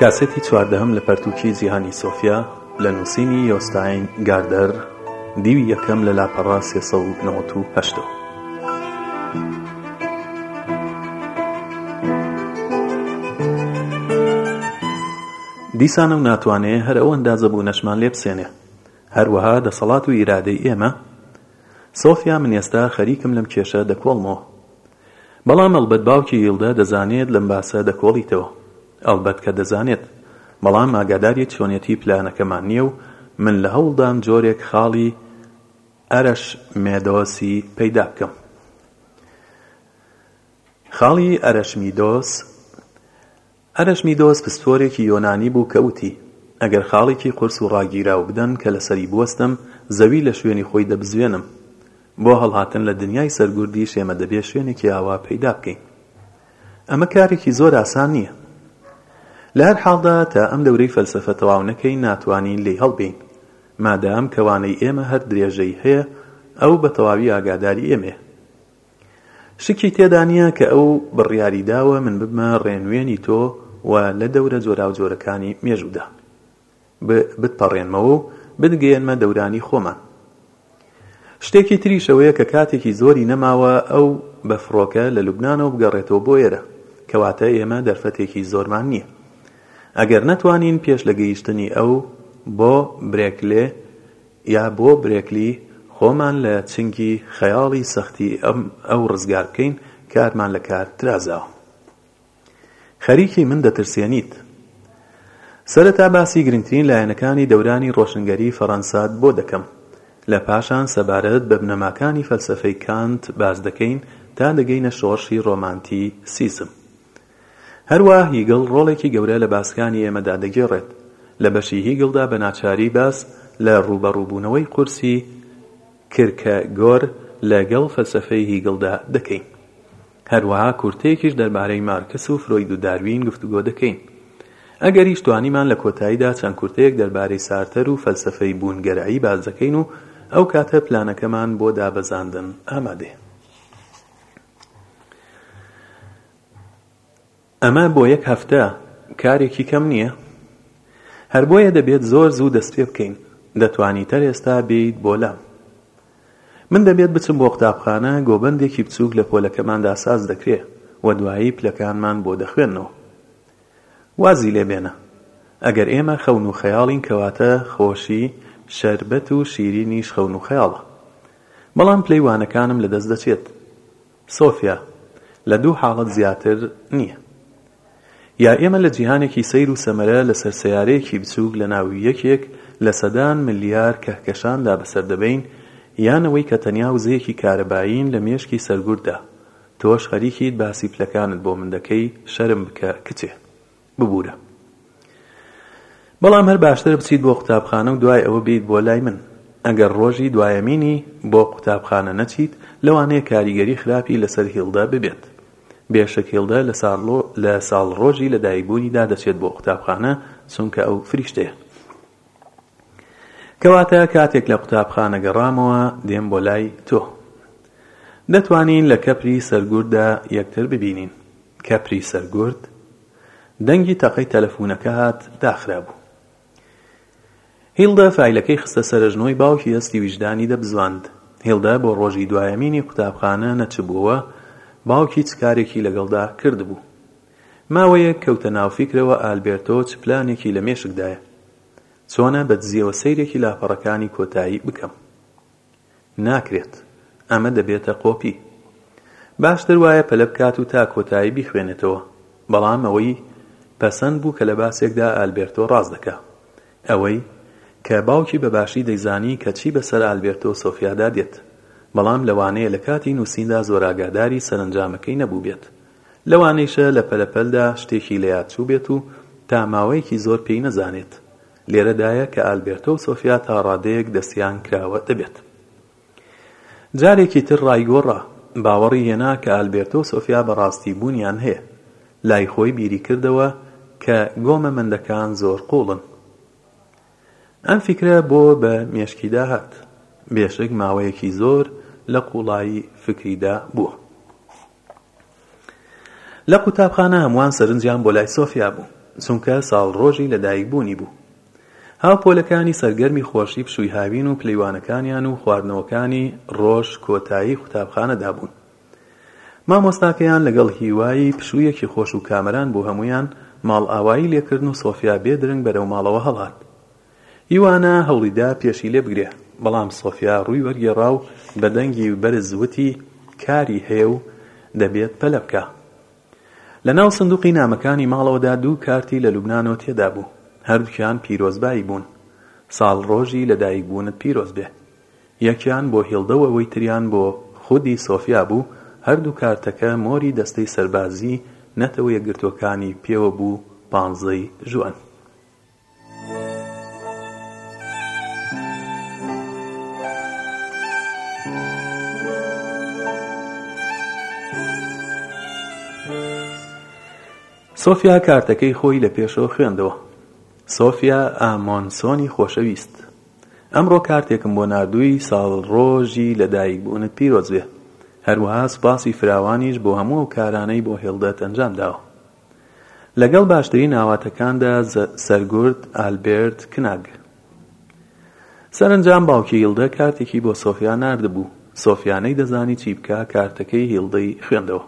کاسێتی چواردەهەم لە پەرتووکی جیهانی سۆفیا لە نووسینی یۆستاین گاردەر، دیوی یەکەم لە لاپەڕە سێ سەد و نەوەد و هەشت. دیسان ئەو ناتوانێ هەر ئەو ئەندازە بوونەشمان لێ بسێنێ. هەروەها دەسەڵات و ئیرادەی ئێمە. سۆفیا من ئێستا خەریکم لەم کێشە دەکۆڵمەوە. بەڵام ئەڵبەت باوکی ییلدا دەزانێت لەم باسە دەکۆڵیتەوە. ئەڵبەت کە دەزانێت. بەڵام ئاگاداری چۆنێتی پلانەکەمان نییە و من لە هەوڵدام جۆرێک خاڵی ئەرەش مێدۆسی پەیدا بکەم. خاڵی ئەرەشمیدۆس، ئەرەشمیدۆس پسپۆرێکی یۆنانی بوو کە وتی، ئەگەر خاڵێکی قورس و ڕاگیراو بدەن کە لەسەری بوەستم، زەوی لە شوێنی خۆی دەبزوێنم. بۆ هەڵهاتن لە دنیای سەرگوردیش ئێمە دەبێ شوێنێکی ئاوا پەیدا بکەین. ئەمە کارێکی زۆر ئاسان نییە. لە هەر حاڵدا تا ئەم دەورەی فەلسەفە تەواو نەکەین ناتوانین لێی هەڵبێین. مادام کە وانەی ئێمە هەر درێژەی هەیە، ئەو بە تەواوی ئاگاداری ئێمەیە. شکی تێدا نییە کە ئەو بڕیاری داوە من ببمە ڕێنوێنی تۆ و لە دەورە جۆراوجۆرەکانی مێژوودا بتپەڕێنمەوە و بتگەیەنمە دەورانی خۆمان. شتێکی تریش ئەوەیە کە کاتێکی زۆری نەماوە ئەو بە فڕۆکە لە لوبنانەوە بگەڕێتەوە بۆ ئێرە، کەواتە ئێمە دەرفەتێکی زۆرمان نییە. ئەگەر نەتوانین پێش لە گەیشتنی ئەو بۆ برێکلێ، یا بۆ برێکلی خۆمان لە چنگی خەیاڵی سەختی ئەو ڕزگار بکەین کارمان لە کار ترازاوە خەریکی من دەترسێنیت سەرەتا باسی گرنگترین لایەنەکانی دەورانی ڕۆشنگەری فەڕەنسات بۆ دەکەم لە پاشان سەبارەت بە بنەماکانی فەلسەفەی کانت باس دەکەین تا دەگەینە شۆڕشی ڕۆمانتی سیزم هەروا هیگڵ ڕۆڵێکی گەورە لە باسەکانی ئێمەدا دەگێڕێت. لە بەشی هیگڵدا بە ناچاری باس لە ڕووبەڕووبوونەوەی قورسی کرکەگۆر لە گەڵ فەلسەفەی هیگڵدا دەکەین. هەروەها کورتەیەکیش دەربارەی مارکس و فرۆید و داروین گفتوگۆ دەکەین. ئەگەریش توانیمان لە کۆتاییدا چەند کورتەیەک دەربارەی سارتەر و فەلسەفەی بوونگەرایی باس دەکەین و ئەو کاتە پلانەکەمان بۆ دابەزاندن ئامادەیە. ئەمە بۆ یەک هەفتە کارێکی کەم نییە؟ هەر بۆیە دەبێت زۆر زوو دەست پێ بکەین. دەتوانیت هەر ئێستا بێیت بۆ لام. من دەبێت بچم بۆ قوتابخانە، گۆبەندێکی بچووک لە پۆلەکەماندا ساز دەکرێ و دوایی پلەکانمان بۆ دەخوێننەوە. وازی لێ بێنە. ئەگەر ئێمە خەون و خەیاڵین کەواتە خۆشی، شەربەت و شیرینیش خەون و خەیاڵە. بەڵام پلەی وانەکانم لەدەست دەچێت. سۆفیا، لە دوو حاڵەت زیاتر نییە. یا ئێمە لە جیهانێکی سەیر و سەمەرە لەسەر سەیارەیەکی بچووک لەناو یەکێک لە سەدان ملیار کەهکەشاندا بەسەر دەبەین، یان ئەوەی کە تەنیا وزەیەکی کارەبایین لە مێشکی سەرگورددا. تۆش خەریکیت باسی پلەکانت بۆ من دەکەی، شەرم بکە کچێ. ببورە بەڵام هەر باشترە بچیت بۆ قوتابخانە و دوای ئەوە بێیت بۆ لای من ئەگەر ڕۆژی دوایەمینی بۆ قوتابخانە نەچیت لەوانەیە کاریگەری خراپی لەسەر هیڵدا ببێت بێشک هیڵدا لە ساڵڕۆژی لەدایکبوونیدا دەچێت بۆ قوتابخانە چونکە ئەو فریشتەیە کەواتە کاتێک لە قوتابخانە گەڕامەوە دێم بۆ لای تۆ دەتوانین لە کەپری سەرگورددا یەکتر ببینین کەپری سەرگورد؟ دەنگی تەقەی تەلەفونەکە هات داخرابوو هیلدا فایلەکەی خستە سەرژنۆی باوکی ئەستی ویژدانی دەبزواند هێڵدا بۆ ڕۆژی دوایەمینی قوتابخانە نەچبووەوە باوکی چ کارێکی لەگەڵدا کردبوو ماوەیەک کەوتە ناو فیکرەوە ئالبێرتۆ چ پلانێکی لە مێشکدایە؟ چۆنە بە دزیەوە سەیرێکی لاپەڕەکانی کۆتایی بکەم؟ ناکرێت ئەمە دەبێتە قۆپی باشتر وایە پەلە بکات و تا کۆتایی بیخوێنێتەوە بەڵام ئەوەی پەسەند بوو کە لە باسێکدا ئالبێرتۆ ڕاست دەکا ئەوەی کە باوکی بەباشی دەیزانی کە چی بەسەر ئالبێرتۆ سۆفیادا دێت بەڵام لەوانەیە لە کاتی نووسیندا زۆر ئاگاداری سەرنجامەکەی نەبووبێت لەوانەیشە لە پەلەپەلدا شتێکی لە یاد چووبێت و تا ماوەیەکی زۆر پێی نەزانێت. لێرەدایە کە ئالبێرتۆ و سۆفیا تا ڕادەیەک دەستیان کراوە دەبێت. جارێکی تر ڕایگۆڕا. باوەڕی هێنا کە ئالبێرتۆ و سۆفیا بەڕاستی بوونیان هەیە. لای خۆی بیری کردەوە کە گۆمە مەندەکان زۆر قووڵن. ئەم فیکرە بۆ بە مێشکیدا هات. بێشک ماوەیەکی زۆر لە قووڵایی فیکریدا بووە. لە قوتابخانە هەمووان سەرنجیان بۆ لای سۆفیا بوو، چونکە ساڵڕۆژی لەدایکبوونی بوو. هاوپۆلەکانی سەرگەرمی خۆشی پشووی هاوین و پلیوانەکانیان و خواردنەوەکانی ڕۆژ کۆتایی قوتابخانەدا بوون. مامۆستاکەیان لەگەڵ هیوای پشوویەکی خۆش و کامەران بۆ هەموویان ماڵئاوایی لێکردن و سۆفیا بێ درەنگ بەرەو ماڵەوە هەڵات. ئیوانا هەوڵیدا پێشی لێ بگرێ، بەڵام سۆفیا ڕووی وەرگێڕا و بە دەنگی بەرز وتی، کاری هەیە و دەبێت پەلە بکا. لە ناو سندووقی نامەکانی ماڵەوەدا دوو کارتی لە لوبنانەوە تێدا بوو، هەردووکیان پیرۆزبایی بوون، ساڵڕۆژی لە دایک بوونت پیرۆز بێ. یەکیان بۆ هیڵدە و ئەوەی تریان بۆ خودی سۆفیا بوو، هەردوو کارتەکە مۆری دەستەی سەربازیی نەتەوە یەکگرتووەکانی پێوە بوو، پانزەی ژوئەن. سۆفیا کارتەکەی خۆی لە پێشەوە خوێندەوە سۆفیا ئامۆنسۆنی خۆشەویست ئەمڕۆ کارتێکم بۆ ناردووی ساڵڕۆژی لەدایک بوونت پیرۆز بێ هەروەها سوپاسی فراوانیش بۆ هەموو ئەو کارانەی بۆ هێڵدەت ئەنجام داوە لەگەڵ باشترین ئاواتەکاندا سەرگورد ئالبێرت کناگ. سەرەنجام باوکی هیلدە کارتێکی بۆ سۆفیا ناردبوو، سۆفیا نەیدەزانی چی بکا کارتەکەی هیلدەی خوێندەوە.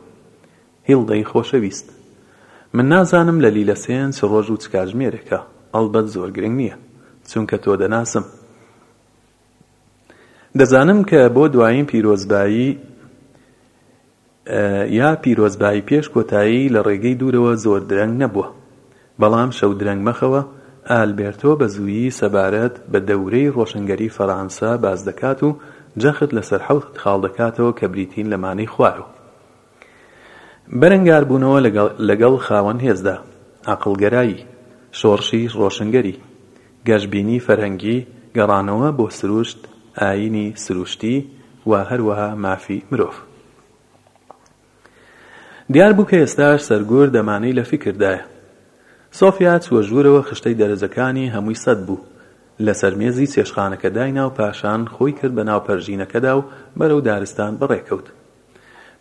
هیلدەی خۆشەویست. من نازانم لە لیلە سێن چ ڕۆژ و چ کاتژمێرێکە، ئەڵبەت زۆر گرنگ نییە، چونکە تۆ دەناسم. دەزانم کە بۆ دوایین پیرۆزبایی یا پیرۆزبایی پێش کۆتایی لە ڕێگەی دوورەوە زۆر درەنگ نەبووە بەڵام شەو درەنگ مەخەوە ئالبێرتۆ بە زوویی سەبارەت بە دەورەی ڕۆشنگەری فەرانسە باس دەکات و جەخت لەسەر حەوت خاڵ دەکاتەوە کە بریتین لەمانەی خوارەوە بەرەنگاربوونەوە لەگەڵ خاوەن هێزدا، عەقڵگەرایی، شۆڕشی ڕۆشنگەری، گەشبینی فەرهەنگی، گەڕانەوە بۆ سروشت، ئایینی سروشتی و هەروەها مافی مرۆڤ. دیار بوو کە ئێستاش سەرگورد ئەمانەی لە فیکردایە. سۆفیا چووە ژوورەوە خشتەی دەرەجەکانی هەمووی سەد بوو، لەسەر مێزی چێشخانەکە داینا و پاشان خۆی کرد بە ناو پەرژینەکەدا و بەرەو دارستان بەڕێکەوت.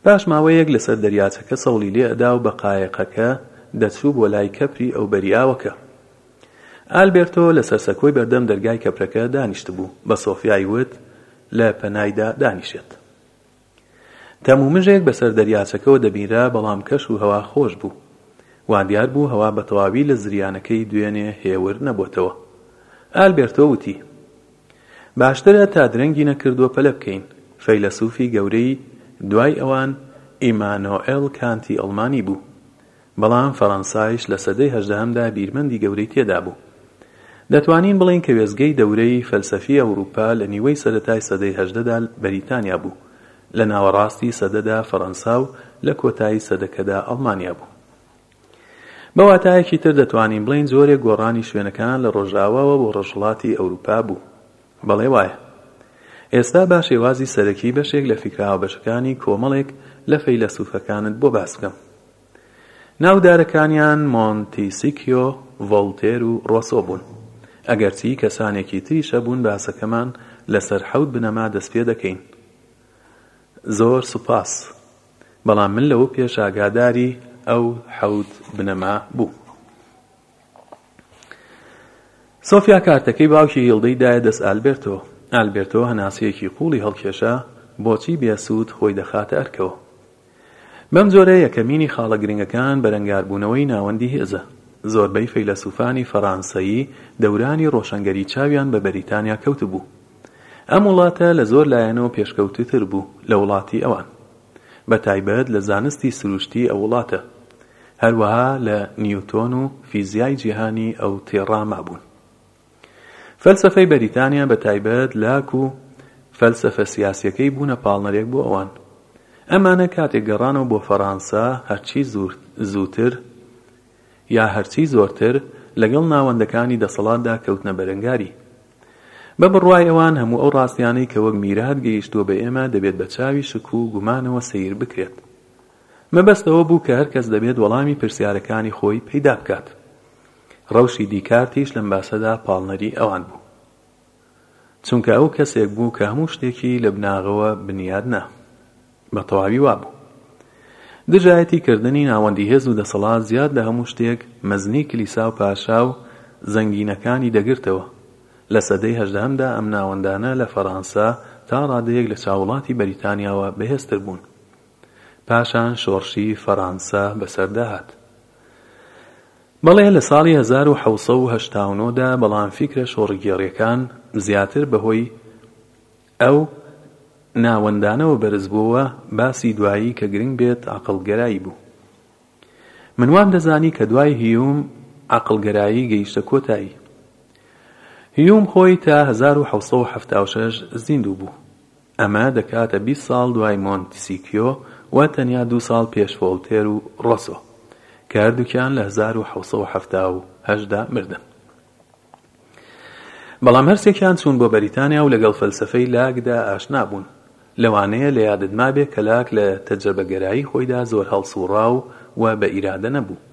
پاش ماوەیەک لە سەر دەریاچەکە سەوڵی لێ ئەدا و بە قایەقەکە دەچوو بۆ لای کەپری ئەوبەری ئاوەکە. ئالبێرتۆ لە سەر سەکۆی بەردەم دەرگای کەپرەکە دانیشتبوو، بە سۆفیای وت لە پەنایدا دانیشێت. تەم و مژێک بە سەر دەریاچەکەوە دەبینرا بەڵام کەش و هەوا خۆش بوو. وا دیار بوو هەوا بە تەواوی لە زریانەکەی دوێنێ هێور نەبۆتەوە. ئالبێرتۆ وتی. باشترە تا درەنگی نەکردووە پەلە بکەین. فەیلەسوفی گەورەی دوای ئەوان ئیمانۆئێل کانتی ئەڵمانی بوو. بەڵام فەرەنسایش لە سەدەی هەژدەهەمدا بیرمەندی گەورەی تێدا بوو. دەتوانین بڵێین کە وێستگەی دەورەی فەلسەفی ئەوروپا لە نیوەی سەرەتای سەدەی هەژدەدا بەریتانیا بوو، لە ناوەڕاستی سەدەدا فەرەنسا و لە کۆتایی سەدەکەدا ئەڵمانیا بوو. بە واتایەکی تر دەتوانین بڵێین جۆرێک گۆڕانی شوێنەکان لە ڕۆژاواوە بۆ ڕۆژهەڵاتی ئەوروپا بوو. بەڵێ وایە. ئێستا با شێوازی سەرەکی بەشێک لە فیکرە هاوبەشەکانی کۆمەڵێک لە فەیلەسوفەکانت بۆ باس بکەم. ناودارەکانیان مۆنتیسکیۆ، ڤۆڵتێر و ڕۆسۆ بوون. ئەگەرچی کەسانێکی تریش هەبوون باسەکەمان لەسەر حەوت بنەما دەست پێ دەکەین. زۆر سوپاس. بەڵام من لەوە پێش ئاگاداری ئەو حەوت بنەما بووم. سۆفیا کارتەکەی باوکی هیڵدەی دایە دەست ئالبێرتۆ. ئالبێرتۆ هەناسەیەکی قووڵی هەڵکێشا، بۆچی بێسوود خۆی دەخاتە ئەرکەوە. بەم جۆرە یەکەمینی خاڵە گرنگەکان بەرەنگاربوونەوەی ناوەندی هێزە. زۆربەی فەیلەسووفانی فەڕانسەیی دەورانی ڕۆشنگەری چاویان بە بەریتانیا کەوتبوو. ئەم وڵاتە لە زۆر لایەنەوە پێشکەوتووتر بوو لە وڵاتی ئەوان، بە تایبەت لە زانستی سروشتی ئەو وڵاتە، هەروەها لە نیوتۆن و فیزیای جیهانی ئەو تێڕا مابوون. فەلسەفەی بەریتانیا بە تایبەت لاک و فەلسەفە سیاسیەکەی بوونە پاڵنەرێک بۆ ئەوان. ئەمانە کاتێک گەڕانەوە بۆ فەڕانسە هەرچی زووتر یا هەرچی زۆرتر لەگەڵ ناوەندەکانی دەسەڵاتدا کەوتنە بەرەنگاری، بە بڕوای ئەوان هەموو ئەو ڕاستیانەی کە وەک میرات گەیشتووە بە ئێمە دەبێت بە چاوی شک و گومانەوە سەیر بکرێت. مەبەست ئەوە بوو کە هەر کەس دەبێت وەڵامی پرسیارەکانی خۆی پەیدا بکات. ڕەوشی دیکارتیش لەم باسەدا پاڵنەری ئەوان بوو. چونکە ئەو کەسێک بوو کە هەموو شتێکی لە بناغەوە بنیاد نا. بە تەواوی وا بوو. دژایەتی کردنی ناوەندی هێز و دەسەڵات زیاد لە هەموو شتێک مەزنی کلیسا و پاشا و زەنگینەکانی دەگرتەوە. لە سەدەی هەژدەهەمدا ئەم ناوەندانە لە فەرانسە تا ڕادەیەک لە چاو وڵاتی بەریتانیاوە بەهێزتر بوون. پاشان شۆڕشی فەرانسە بەسەردا هات. بەڵێ لە ساڵی هەزار و حەوت سەد و هەشتا و نۆ دا بەڵام فیکرە شۆڕگێڕیەکان زیاتر بە هۆی ئەو ناوەندانەوە بەرزبووەوە باسی دوایی کە گرنگ بێت عەقڵگەرایی بوو من وام دەزانی کە دوای هیوم عەقڵگەرایی گەیشتە کۆتایی هیوم خۆی تا هەزار و حەوت سەد و حەفتا و شەش زیندوو بوو ئەمە دەکاتە بیست ساڵ دوای مۆنتسیکیۆ و تەنیا دوو ساڵ پێش فۆلتێر و ڕۆسۆ کە هەردووکیان لە هەزار و حەوت سەد و حەفتا و هەشت دا مردن بەڵام هەرسێکیان چوون بۆ بەریتانیا و لەگەڵ فەلسەفەی لاکدا ئاشنا بوون. لەوانەیە لە یادت مابێ کە لاک لە تەجرەبەگەرایی خۆیدا زۆر هەڵسووڕاو و بە ئیرادە نەبوو.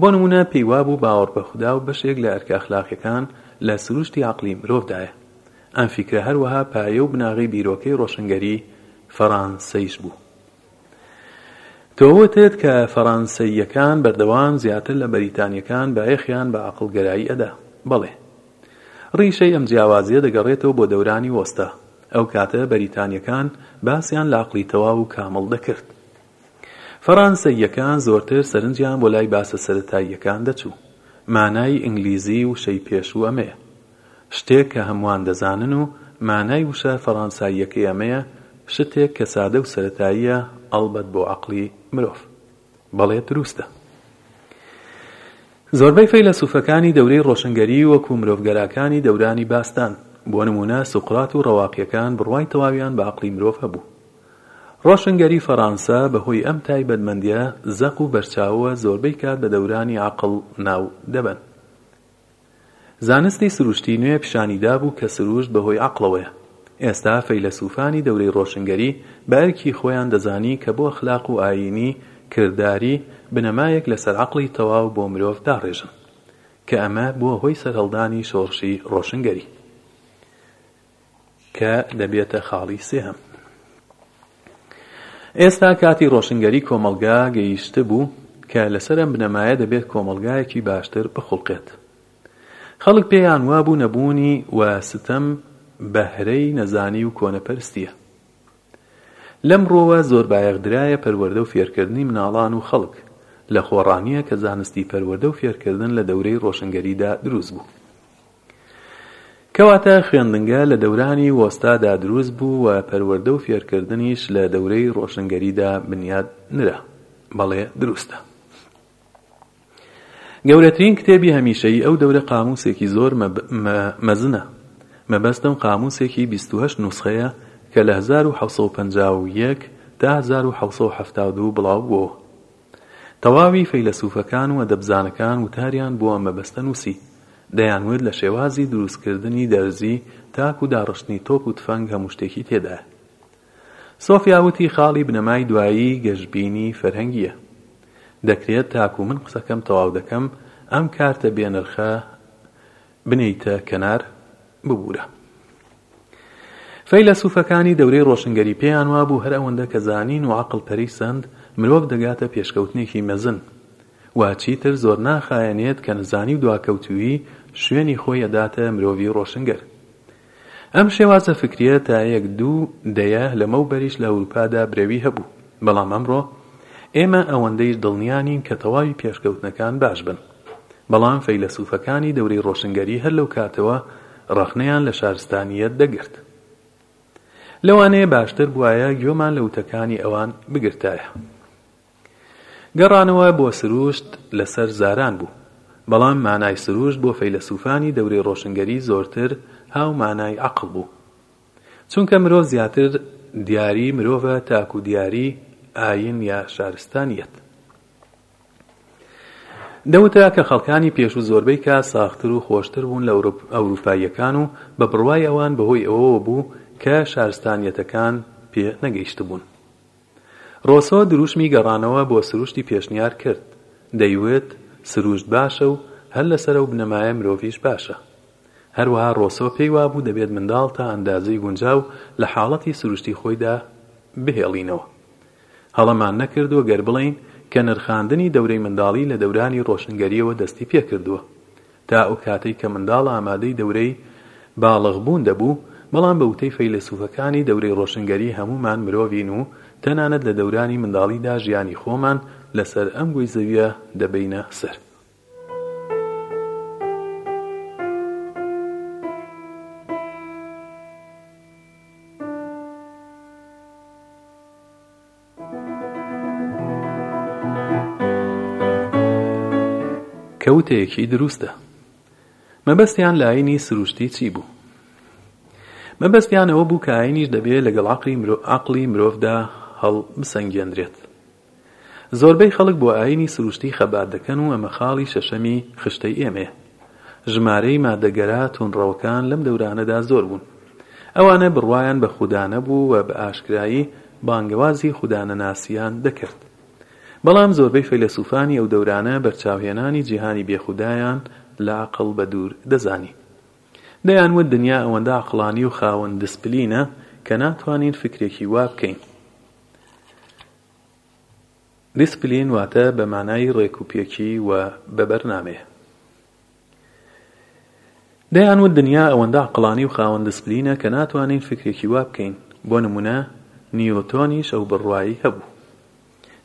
بۆ نموونە پێی وابوو باوەڕ بە خودا و بەشێک لە ئەرکە ئەخلاقییەکان لە سروشتی عەقڵی مرۆڤدایە. ئەم فیکرە هەروەها پایە و بناغەی بیرۆکەی ڕۆشنگەری فەرانسەیش بوو. تۆ وتت کە فەرانسەییەکان بەردەوام زیاتر لە بەریتانییەکان بایەخیان بە عەقڵگەرایی ئەدا. بەڵێ. ڕیشەی ئەم جیاوازییە دەگەڕێتەوە بۆ دەورانی وەستا. ئەو کاتە بەریتانییەکان باسیان لە عەقڵی تەواو و کامڵ دەکرد. فەرانسەییەکان زۆرتر سەرنجیان بۆ لای باسە سەرەتاییەکان دەچوو. مانای ئینگلیزی وشەی پێشوو ئەمەیە. شتێک کە هەمووان دەزانن و مانای وشە فەڕانساییەکەی ئەمەیە، شتێک کە سادە و سەرەتاییە، ئەڵبەت بۆ عەقڵی مرۆڤ. بەڵێ دروستە. زۆربەی فەیلەسوفەکانی دەورەی ڕۆشنگەری وەکوو مرۆڤگەراکانی دەورانی باستان، بۆ نموونە سوقرات و ڕەواقییەکان بڕوای تەواویان بە عەقڵی مرۆڤ هەبوو. ڕۆشنگەری فەڕانسە بە هۆی ئەم تایبەتمەندییە زەق و بەرچاوەوە زۆربەی کات بە دەورانی عەقڵ ناو دەبەن. زانستی سروشتی نوێ پیشانی دابوو کە سروشت بە هۆی عەقڵەوەیە. ئێستا فەیلەسووفانی دەورەی ڕۆشنگەری بە ئەرکی خۆیان دەزانی کە بۆ ئەخلاق و ئایینی، کرداری، بنەمایەک لە سەر عەقڵی تەواو بۆ مرۆڤ داڕێژن. کە ئەمە بووە هۆی سەرهەڵدانی شۆڕشی ڕۆشنگەری. کە دەبێتە خاڵی سێهەم. ئێستا کاتی ڕۆشنگەری کۆمەڵگا گەیشتبوو کە لەسەر ئەم بنەمایە دەبێت کۆمەڵگایەکی باشتر بخوڵقێت. خەڵک پێیان وابوو نەبوونی و ستەم بەهرەی نەزانی و کۆنەپەرستییە. لەم ڕووەوە زۆر بایەخ درایە پەروەردە و فێرکردنی مناڵان و خەڵک، لە خۆڕا نییە کە زانستی پەروەردە و فێرکردن لە دەورەی ڕۆشنگەریدا دروست بوو. کەواتە خوێندنگە لە دەورانی وۆستادا دروست بوو و پەروەردە و فێرکردنیش لە دەورەی ڕۆشنگەریدا بنیاد نرا. بەڵێ دروستە. گەورەترین کتێبی هەمیشەیی ئەو دەورە قامووسێکی زۆر مەزنە. مەبەستم قامووسێکی بیست و هەشت نوسخەیە کە لە هەزار و حەوت سەد و پەنجا و یەک تا هەزار و حەوت سەد و حەفتا و دوو بڵاو بووەوە. تەواوی فەیلەسوفەکان و ئەدەبزانەکان وتاریان بۆ ئەم مەبەستە نووسی. دەیانوت لە شێوازی دروستکردنی دەرزی تاک و داڕشتنی تۆپ و تفەنگ هەموو شتێکی تێدایە. سۆفیا وتی خاڵی بنەمای دوایی گەشبینی فەرهەنگییە. دەکرێت تاکو من قسەکەم تەواو دەکەم، ئەم کارتە بێنرخە بنێیتە کەنار ببورە. فەیلەسوفەکانی دەورەی ڕۆشنگەری پێیان وابوو هەر ئەوەندە کە زانین و عەقڵ پەرەی سەند مرۆڤ دەگاتە پێشکەوتنێکی مەزن و چیتر زۆر ناخایەنێت کە نەزانی و دواکەوتوویی شوێنی خۆی ئەداتە مرۆڤی ڕۆشنگەر. ئەم شێوازە فکریە تا یەک دوو دەیە لەمەوبەریش لە ئەوروپادا برەوی هەبوو، بەڵام ئەمڕۆ ئێمە ئەوەندەیش دڵنیا نین کە تەواوی پێشکەوتنەکان باش بن. بەڵام فەیلەسوفەکانی دەورەی ڕۆشنگەری هەر لەو کاتەوە ڕەخنەیان لە شارستانیەت دەگرت. لەوانەیە باشتر بوایە گوێمان لە وتەکانی ئەوان بگرتایە. گەڕانەوە بۆ سرووشت لەسەر زاران بوو، بەڵام مانای سرووشت بۆ فەیلەسووفانی دەورەی ڕۆشنگەری زۆرتر هاو مانای عەقڵ بوو. چونکە مرۆڤ زیاتر دیاری مرۆڤە تاکوو دیاری ئایین یا شارستانییەت. دەوترا کە خەڵکانی پێشوو زۆربەی کات ساغتر و خۆشتر بوون لە ئەورووپاییەکان و بە بڕوای ئەوان بەهۆی ئەوەوە بوو کە شارستانییەتەکان پێ نەگەیشتبوون. ڕۆسۆ دروشمی گەڕانەوە بۆ سروشتی پێشنیار کرد، دەیوت، سروشت باشە و هەر لەسەر ئەو بنەمایە مرۆڤیش باشە. هەروەها ڕۆسۆ پێی وابوو دەبێت منداڵ تا ئەندازەی گونجاو لە حاڵەتی سروشتی خۆیدا بهێڵینەوە. هەڵەمان نەکردووە گەر بڵێین کە نرخاندنی دەورەی منداڵی لە دەورانی ڕۆشنگەرییەوە دەستی پێکردووە. تا ئەو کاتەی کە منداڵ ئامادەی دەورەی باڵغ بوون دەبوو، بەڵام بە وتەی فەیلەسوفەکانی دەورەی ڕۆشنگەری هەموومان مرۆڤین و تەنانەت لە دەورانی منداڵیدا ژیانی خۆمان لە سەر ئەم گۆی زەویە دەبەینە سەر. کە وتەیەکی دروستە. مەبەستیان لە ئاینی سروشتی چی بوو؟ مەبەستیان ئەوە بوو کە ئاینیش دەبێ لەگەڵ عەقلی مرۆ عەقلی مرۆڤدا هەڵ بسەنگێندرێت. زۆربەی خەڵک بۆ ئاینی سروشتی خەبات دەکەن و ئەمە خاڵی شەشەمی خشتەی ئێمەیە. ژمارەی مادەگەرا توندڕەوەکان لەم دەورانەدا زۆر بوون. ئەوانە بڕوایان بە خودا نەبوو و بە ئاشکرایی بانگەوازی خودانەناسییان دەکرد. بەڵام زۆربەی فەیلەسووفانی ئەو دەورانە بەرچاوهێنانی جیهانی بێ خودایان لە عەقڵ بە دوور دەزانی. دەیانوت دنیا ئەوەندە عەقڵانی و خاوەن دسپلینە کە ناتوانین فکرێکی وا بکەین. دیسپلین واتە بە مانای ڕێک و پێکی و بە بەرنامێ. دەیان وت دنیا ئەوەندە عەقڵانی و خاوەن دیسپلینە کە ناتوانین فیکرێکی وا بکەین، بۆ نموونە نیوتۆنیش ئەو بڕوایەی هەبوو.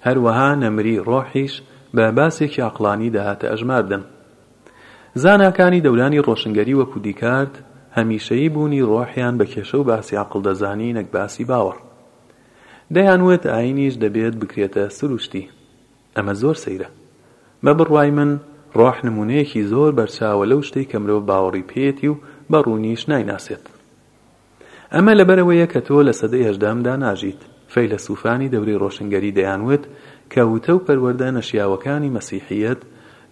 هەروەها نەمری ڕۆحیش بە باسێکی عەقڵانی دەهاتە ئەژماردن. زاناکانی دەورانی ڕۆشنگەری وەکوو دیکارت هەمیشەیی بوونی ڕۆحیان بە کێشە و باسی عەقڵ دەزانی نەک باسی باوەڕ. دەیانوت ئاینیش دەبێت بکرێتە سروشتی. ئەمە زۆر سەیرە. بە بڕوای من ڕۆح نموونەیەکی زۆر بەرچاوە لەو شتەی کە مرۆڤ باوەڕی پێیەتی و بە ڕوونیش نایناسێت. ئەمە لەبەرئەوەیە کە تۆ لە سەدەی هەژدەهەمدا ناژیت. فەیلەسووفانی دەورەی ڕۆشنگەری دەیانوت کە وتە و پەروەردە نەشیاوەکانی مەسیحییەت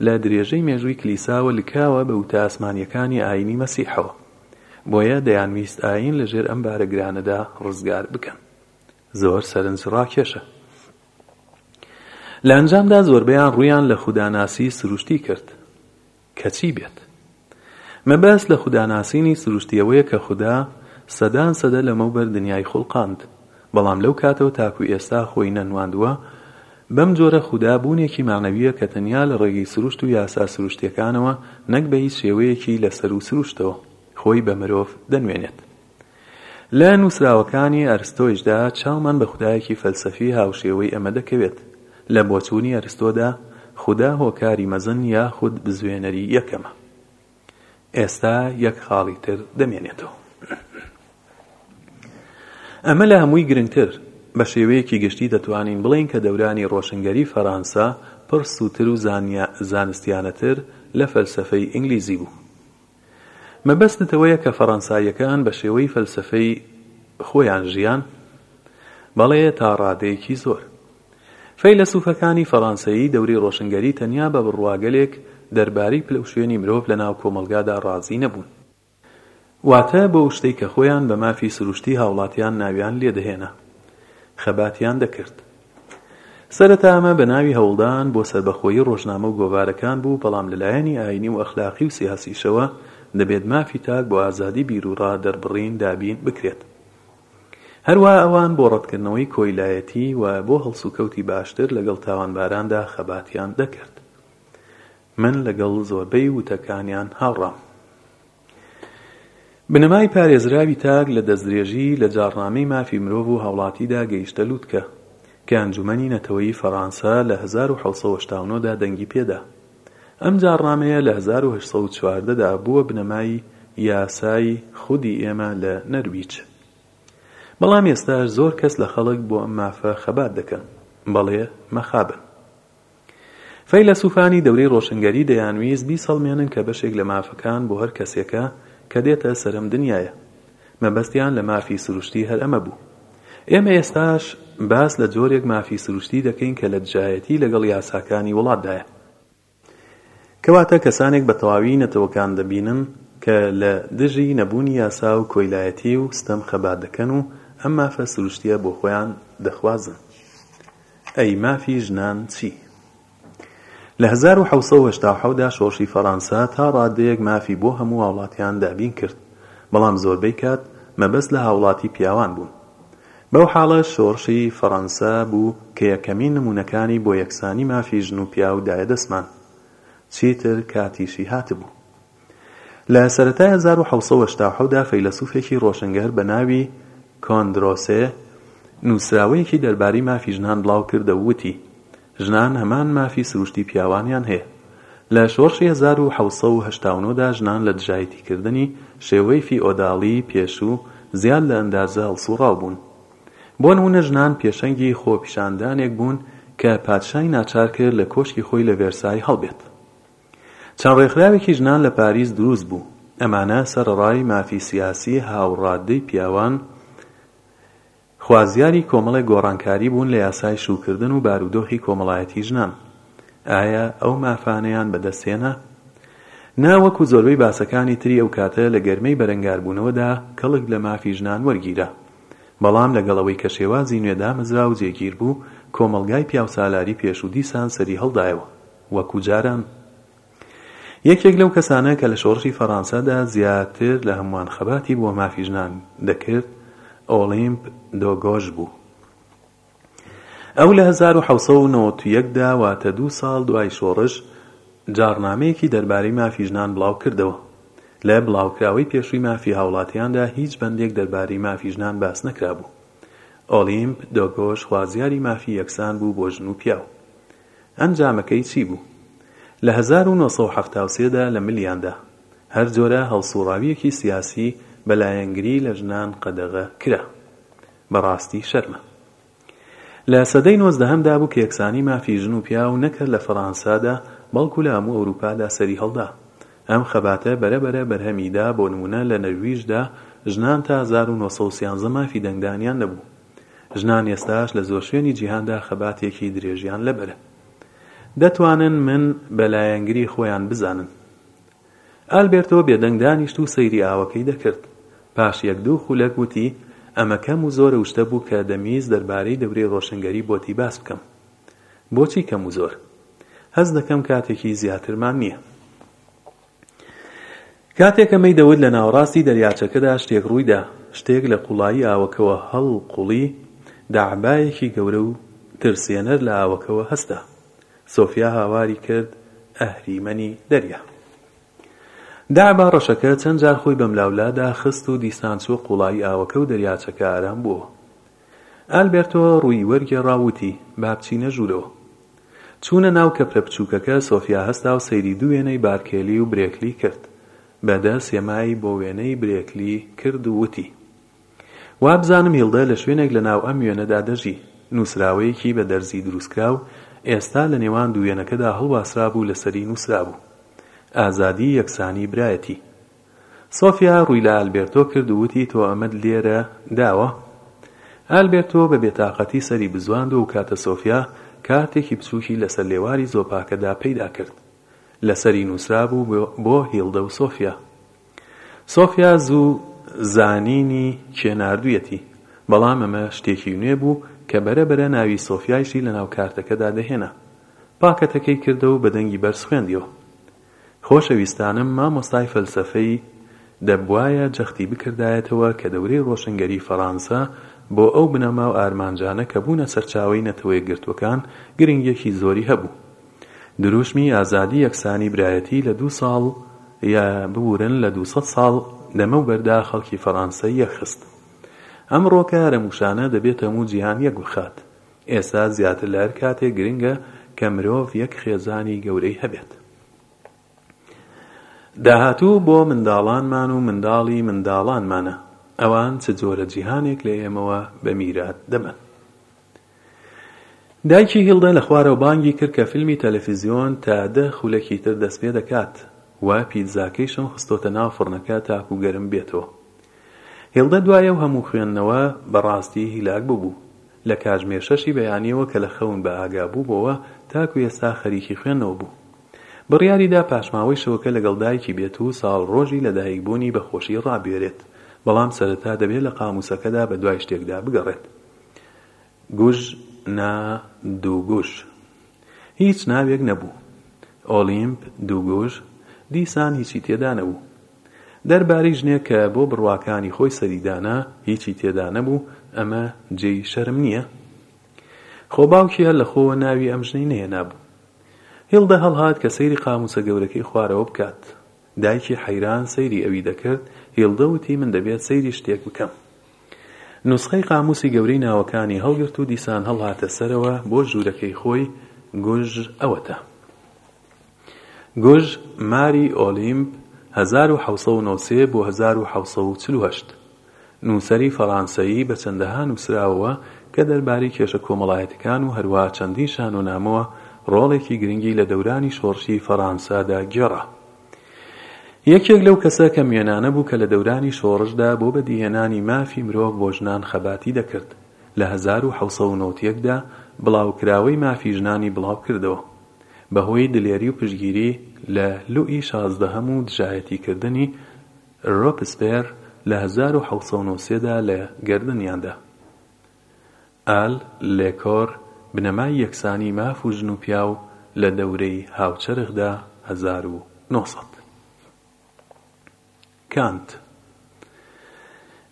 لە درێژەی مێژووی کلیساوە لکاوە بە وتە ئاسمانییەکانی ئاینی مەسیحەوە. بۆیە دەیانویست ئایین لە ژێر ئەم بارە گرانەدا ڕزگار بکەن زۆر سەرنج ڕاکێشە لە ئەنجامدا زۆربەیان ڕویان لە خوداناسی سروشتی کرد کەچی بێت مەبەست لە خوداناسینی سروشتیەوەیە کە خوددا سەدان سەدە لەمەوبەر دنیای خوڵقاند بەڵام لەو کاتەوە تاکو ئێستا خۆی نەنواندووە، بەم جۆرە خودا بوونێکی مەعنەوییە کە تەنیا لە ڕێگەی سروشت و یاسا سروشتییەکانەوە نەک بە هیچ شێوەیەکی لە سەروو سروشتەوە خۆی بە مرۆڤ دەنوێنێت. لە نووسراوەکانی ئەرستۆیشدا چاومان بە خودایەکی فەلسەفی هاوشێوەی ئەمە دەکەوێت. لە بۆچوونی ئەرستۆدا خودا هۆکاری مەزن یاخود بزوێنەری یەکەمە. ئێستا یەک خاڵی تر دەمێنێتەوە. ئەمە لە هەمووی گرنگتر، بە شێوەیەکی گشتی دەتوانین بڵێین کە دەورانی ڕۆشنگەری فەرانسە پڕ سووتر و زانستیانەتر لە فەلسەفەی ئینگلیزی بوو. مەبەستت ئەوەیە کە فەرانساییەکان بە شێوەی فەلسەفەی خۆیان ژیان؟ بەڵێ تا ڕادەیەکی زۆر. فەیلەسوفەکانی فەڕانسەیی دەورەی ڕۆشنگەری تەنیا بە بڕواگەلێک دەربارەی پلەوشوێنی مرۆڤ لە ناو کۆمەڵگادا ڕازی نەبوون. واتە بۆ ئەو شتەی کە خۆیان بە مافی سروشتی هاوڵاتیان ناویان لێ دەهێنا، خەباتیان دەکرد. سەرەتا ئەمە بە ناوی هەوڵدان بۆ سەربەخۆیی ڕۆژنامە و گۆڤارەکان بوو، بەڵام لە لایەنی ئایینی و ئەخلاقی و سیاسیشەوە دەبێت مافی تاک بۆ ئازادی بیروڕا دەربڕین دابین بکرێت. هەروەها ئەوان بۆ ڕەتکردنەوەی کۆیلایەتی و بۆ هەڵسوکەوتی باشتر لەگەڵ تاوانباراندا خەباتیان دەکرد. من لەگەڵ زۆربەی وتەکانیان هاوڕام. بنەمای پارێزراوی تاک لە دەستدرێژی لە جاڕنامەی مافی مرۆڤ و هاوڵاتیدا گەیشتە لوتکە، کە ئەنجومەنی نەتەوەیی فەڕانسە لە هەزار و حەوت سەد و هەشتا و نۆ دا دەنگی پێدا. ئەم جاڕنامەیە لە هەزار و هەشت سەد و چواردە دا بووە بنەمای یاسای خودی ئێمە لە نەرویج. بەڵام ئێستاش زۆر کەس لە خەڵک بۆ ئەم مافە خەبات دەکەن. بەڵێ مەخابن. فەیلەسوفانی دەورەی ڕۆشنگەری دەیانویست بیسەڵمێنن کە بەشێک لە مافەکان بۆ هەر کەسێکە کە دێتە سەرم دنیایە. مەبەستیان لە مافی سروشتی هەر ئەمە بوو. ئێمە ئێستاش باس لە جۆرێک مافی سروشتی دەکەین کە لە دژایەتی لەگەڵ یاساکانی وڵاتدایە. کەواتە کەسانێک بە تەواوی نەتەوەکان دەبینن کە لە دژی نەبوونی یاسا و کۆیلایەتی و ستەم خەبات دەکەن و ئەم مافە سروشتییە بۆ خۆیان دەخوازن. ئەی مافی ژنان چی؟ لە هەزار و حەوت سەد و هەشتا و حەوت دا شۆڕشی فەڕانسە تا ڕادەیەک مافی بۆ هەموو هاوڵاتیان دابین کرد، بەڵام زۆربەی کات مەبەست لە هاوڵاتی پیاوان بوون. بەو حاڵەش شۆڕشی فەڕانسە بوو کە یەکەمین نموونەکانی بۆ یەکسانی مافی ژن و پیاو دایە دەستمان. چیتر کاتیشی هاتبوو. لە سەرەتای هەزار و حەوت سەد و هەشتا و حەوت دا فەیلەسوفێکی ڕۆشنگەر بە ناوی کۆندرۆسێ نووسراوەیەکی دەربارەی مافی ژنان بڵاو کردە و وتی ژنان هەمان مافی سروشتی پیاوانیان هەیە. لە شۆڕشی هەزار و حەوت سەد و هەشتا و نۆ دا ژنان لە دژایەتی کردنی شێوەی فیئۆداڵی پێشوو زیاد لە ئەندازە هەڵسووڕاو بوون. بۆ نموونە ژنان پێشەنگی خۆپیشاندانێک بوون کە پادشای ناچار کرد لە کۆشکی خۆی لە ڤێرسای هەڵبێت. چەند ڕێکخراوێکی ژنان لە پاریس دروست بوو، ئەمانە سەرەڕای مافی سیاسی هاوڕادەی پیاوان، خوازیاری کۆمەڵێک گۆڕانکاری بوون لە یاسای شووکردن و بارودۆخی کۆمەڵایەتی ژنان. ئایا ئەو مافانەیان بەدەست هێنا؟ نا، وەکو زۆربەی باسەکانی تری ئەو کاتە لە گەرمەی بەرەنگاربوونەوەدا کەڵک لە مافی ژنان وەرگیرا. بەڵام لەگەڵ ئەوەی کە شێوازی نوێ دامەزرا و جێگیر بوو، کۆمەڵگای پیاوسالاری پێشوو دیسان سەری هەڵدایەوە. وەکو جاران یەکێک لەو کەسانە کە لە شۆڕشی فەڕانسەدا زیاتر لە هەمووان خەباتی بۆ مافی ژنان دەکرد ئۆڵیمپ دۆگۆش بوو. ئەو لە هەزار و حەوت سەد و نەوەد و یەک دا واتە دوو ساڵ دوای شۆڕش جاڕنامەیەکی دەربارەی مافی ژنان بڵاوکردەوە. لە بڵاوکراوەی پێشووی مافی هاوڵاتیاندا هیچ بەندێک دەربارەی مافی ژنان باس نەکرابوو. ئۆلیمپ دۆگۆش خوازیاری مافی یەکسان بوو بۆ ژن و پیاو. ئەنجامەکەی چی بوو؟ لە هەزار و نۆ سەد و حەفتا و سێ دا لە ملیاندا، هەر جۆرە هەڵسووڕاوییەکی سیاسی بە لایەنگری لە ژنان قەدەغە کرا. بە ڕاستی شەرمە. لە سەدەی نۆزدەهەمدا بوو کە یەکسانی مافی ژن و پیاو نەک هەر لە فەڕانسادا، بەڵکوو لە هەموو ئەورووپادا سەری هەڵدا. ئەم خەباتە بەرە بەرە بەرهەمی دا، بۆ نموونە لە نەرویژدا ژنان تا هەزار و نۆ سەد و سیانزە مافی دەنگدانیان نەبوو. ژنان ئێستاش لە زۆر شوێنی جیهاندا خەباتێکی درێژیان لەبەرە. دەتوانن من بە لایەنگری خۆیان بزانن. ئالبێرتۆ بێدەنگ دانیشت و سەیری ئاوەکەی دەکرد. پاش یەک دوو خولەک وتی، ئەمە کەم و زۆر ئەو شتە بوو کە دەمویست دەربارەی دەورەی ڕۆشنگەری بۆتی باس بکەم. بۆچی کەم و زۆر؟ هەست دەکەم کاتێکی زیاترمان نییە. کاتێک ئەمەی دەوت لە ناوەڕاستی دەریاچەکەدا شتێک ڕوویدا شتێک لە قوڵایی ئاوەکەوە هەڵقوڵی دەعبایەکی گەورە و ترسێنەر لە ئاوەکەوە هەستا سۆفیا هاواری کرد ئەهریمەنی دەریا دەعبا ڕەشەکە چەند جار خۆی بەملاولادا خست و دیسان چووە قوڵایی ئاوەکە و دەریاچەکە ئارام بووەوە ئالبێرتۆ ڕووی وەرگێڕا و وتی، با بچینە ژوورەوە. چوونە ناو کەپرە بچووکەکە، سۆفیا هەستا و سەیری دوو وێنەی بارکێلی و برێکلی کرد. بە دە سێمای بۆ وێنەی برێکلی کرد و وتی، وابزانم هیڵدە لە شوێنێک لە ناو ئەم وێنەدا دەژی. نووسراوەیەکی بە دەرزی دروستکراو ئێستا لە نێوان دوو وێنەکەدا هەڵواسرابوو لەسەری نووسرابوو، ئازادی، یەکسانی، برایەتی. سۆفیا ڕووی لە ئالبێرتۆ کرد و وتی، تۆ ئەمەت لێرە داوە؟ ئالبێرتۆ بە بێتاقەتی سەری بزواند و ئەوکاتە سۆفیا کارتێکی بچووکی لەسەر لێواری زۆپاکەدا پەیدا کرد. لەسەری نووسرابوو بۆ هیڵدە و سۆفیا. سۆفیا زوو زانینی کێ ناردوویەتی، بەڵام ئەمە شتێکی نوێ بوو کە بەرە بەرە ناوی سۆفیایشی لەناو کارتەکەدا دەهێنا. پاکەتەکەی کردە و بە دەنگی بەرز خوێندیەوە. خۆشەویستانم مامۆستای فەلسەفەی دەبوایە جەختی بکردایەتەوە کە دەورەی ڕۆشنگەری فەڕانسە بۆ ئەو بنەما و ئارمانجانە کە بوونە سەرچاوەی نەتەوەیەکگرتووەکان گرنگیەکی زۆری هەبوو دروشمی ئازادی یەکسانی برایەتی لە دوو ساڵ یا ببورن لە دوو سەد ساڵ لەمەوبەردا خەڵکی فەڕانسە یەکخست ئەمڕۆکە هەرەمووشانە دەبێت هەموو جیهان یەکبخات ئێستا زیاتر لە هەر کاتێک گرنگە کە مرۆڤ یەک خێزانی گەورەی هەبێت. داهاتوو بۆ منداڵانمان و منداڵی منداڵانمانە، ئەوان چ جۆرە جیهانێک لە ئێمەوە بە میرات دەبەن؟ دایکی هیلدە لە خوارەوە بانگی کرد کە فیلمی تەلەفیزیۆن تا دە خولەکی تر دەست پێ دەکات و پیتزاکەیشم خستۆتە ناو فڕنەکە تاکوو گەرم بێتەوە. هیلدە دوای ئەو هەموو خوێندنەوە بەڕاستی هیلاک ببوو. لە کاتژمێر شەشی بەیانیەوە کە لە خەون بە ئاگا بووبۆوە تاکو ئێستا خەریکی خوێندنەوە بوو. بڕیاری دا پاشماوەی شەوەکە لەگەڵ دایکی بێت و ساڵڕۆژی لە دایک بوونی بە خۆشی ڕابوێرێت، بەڵام سەرەتا دەبێ لە قامووسەکەدا بە دوای شتێکدا بگەڕێت. گوژ نا دووگوژ هیچ ناوێک نەبوو. ئۆلیمپ دووگوژ دیسان هیچی تێدا نەبوو. دەربارەی ژنێک کە بۆ بڕواکانی خۆی سەری دانا هیچی تێدا نەبوو ئەمە جێی شەرم نییە؟ خۆ باوکی هەر لە خۆوە ناوی ئەم ژنەی نەهێنابوو. هیڵدە هەڵهات کە سەیری قامووسە گەورەکەی خوارەوە بکات. دایکی حەیران سەیری ئەوی دەکرد، هیڵدە وتی من دەبێت سەیری شتێک بکەم. نوسخەی قامووسی گەورەی ناوەکانی هەڵگرت و دیسان هەڵهاتە سەرەوە بۆ ژوورەکەی خۆی گوژ ئەوەتە. گوژ، ماری ئۆلیمپ، هەزار و حەوت سەد و نۆسێ بۆ هەزار و حەوت سەد و چل و هەشت، نووسەری فەڕانسەیی بە چەندەها نووسراوەوە کە دەربارەی کێشە کۆمەڵایەتیکان و هەروەها چەندین شانۆنامەوە ڕۆڵێکی گرنگی لە دەورانی شۆڕشی فەڕانسادا گێڕا. یەکێک لەو کەسە کەموێنانە بوو کە لە دەورانی شۆڕشدا بۆ بەدیهێنانی مافی مرۆڤ بۆ ژنان خەباتی دەکرد، لە هەزار و حەوت سەد و نەوت و یەک دا بڵاوکراوەی مافی ژنانی بڵاوکردەوە. بە هۆی دلێری و پشتگیری لە لوئی شازدەهەم و دژایەتی کردنی رۆبسپێر لە هەزار و حەوت سەد و نۆ و سێ دا لە گەردنیان دا. ئال لێکۆر بنەمای یەکسانی ماف و ژن و پیاو لە دەورەی هاوچەرخدا هەزار و نۆ سەد. کانت،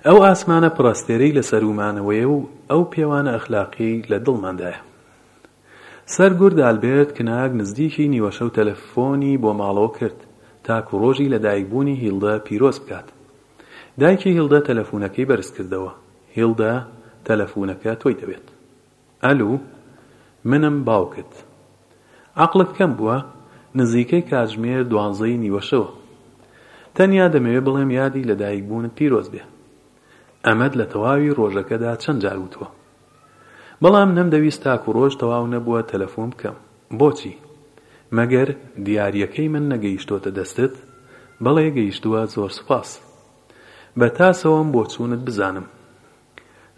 ئەو ئاسمانە پڕئەستێرەی لە سەروومانەوەیە و ئەو پێوانە ئەخلاقیەی لە دڵماندایە. سەر گورد ئالبێرت کناگ نزدیکی نیوەشەو تەلەفۆنی بۆ ماڵەوە کرد تاکو ڕۆژی لە دایک بوونی هیلدە پیرۆز بکات. دایکی هیلدە تەلەفونەکەی بەرز کردەوە، هیلدە تەلەفونەکە تۆی دەوێت. ئەلو منم باوکت. عەقڵت کەم بووە؟ نزیکەی کاتژمێر دوانزەی نیوەشەوە. تەنیا دەمەوێ بڵێم یادی لەدایکبوونت پیرۆز بێ. ئەمەت لە تەواوی ڕۆژەکەدا چەند جار وتووە. بەڵام نەمدەویست تاکو ڕۆژ تەواو نەبووە تەلەفۆن بکەم. بۆچی؟ مەگەر دیارییەکەی من نەگەیشتۆتە دەستت؟ بەڵێ گەیشتووە زۆر سوپاس. بە تاسەوەم بۆچوونت بزانم.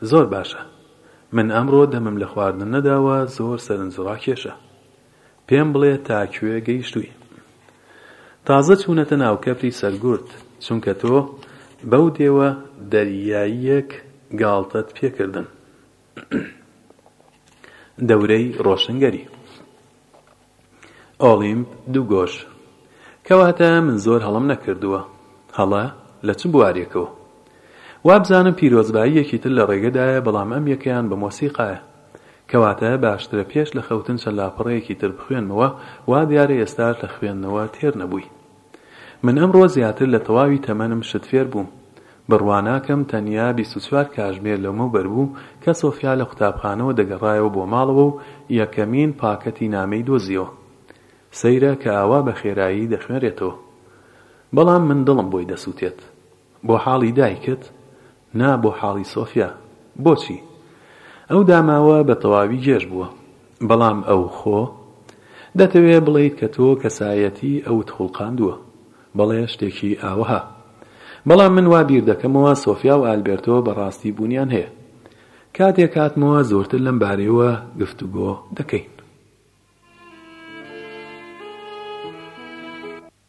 زۆر باشە من ئەمڕۆ دەمم لە خواردن نەداوە زۆر سەرنج ڕاکێشە پێم بڵێ تا کوێ گەیشتووی تازە چوونەتە ناو کەفری سەرگورد چونکە تۆ بەو دێوە دەریاییەک گاڵتەت پێکردن دەورەی ڕۆشنگەری ئۆڵیمپ دووگۆش، کەواتە من زۆر هەڵەم نەکردووە. هەڵە؟ لە چ بوارێکەوە؟ وابزانم پیرۆزباییەکی تر لە ڕێگەدایە، بەڵام ئەم یەکەیان بە مۆسیقایە. کەواتە باشترە پێش لە خەوتن چەند لاپەڕەیەکی تر بخوێنمەوە، وا دیارە ئێستاش لە خوێندنەوە تێر نەبووی. من ئەمڕۆ زیاتر لە تەواوی تەمەنم شت فێر بووم. بڕوا ناکەم تەنیا بیست و چوار کاژمێر لەومەوبەر بوو کە سۆفیا لە قوتابخانەوە دەگەڕایەوە بۆ ماڵەوە و یەکەمین پاکەتی نامەی دۆزیەوە. سەیرە کە ئاوا بە خێرایی دەخوێنرێتەوە. بەڵام من دڵم بۆی دەسووتێت. بۆ حاڵی دایکت نا بۆ حاڵی سۆفیا بۆچی ئەو داماوە بە تەواوی گێژ بووە بەڵام ئەو خۆ دەتەوێ بڵێیت کە تۆ کەسایەتی ئەوت خوڵقاندووە بەڵێ شتێکی ئاوەها بەڵام من وا بیر دەکەمەوە سۆفیا و ئالبێرتۆ بە ڕاستی بوونیان هەیە کاتێک هاتمەوە زۆرتر لەم بارەیەوە گفتوگۆ دەکەین.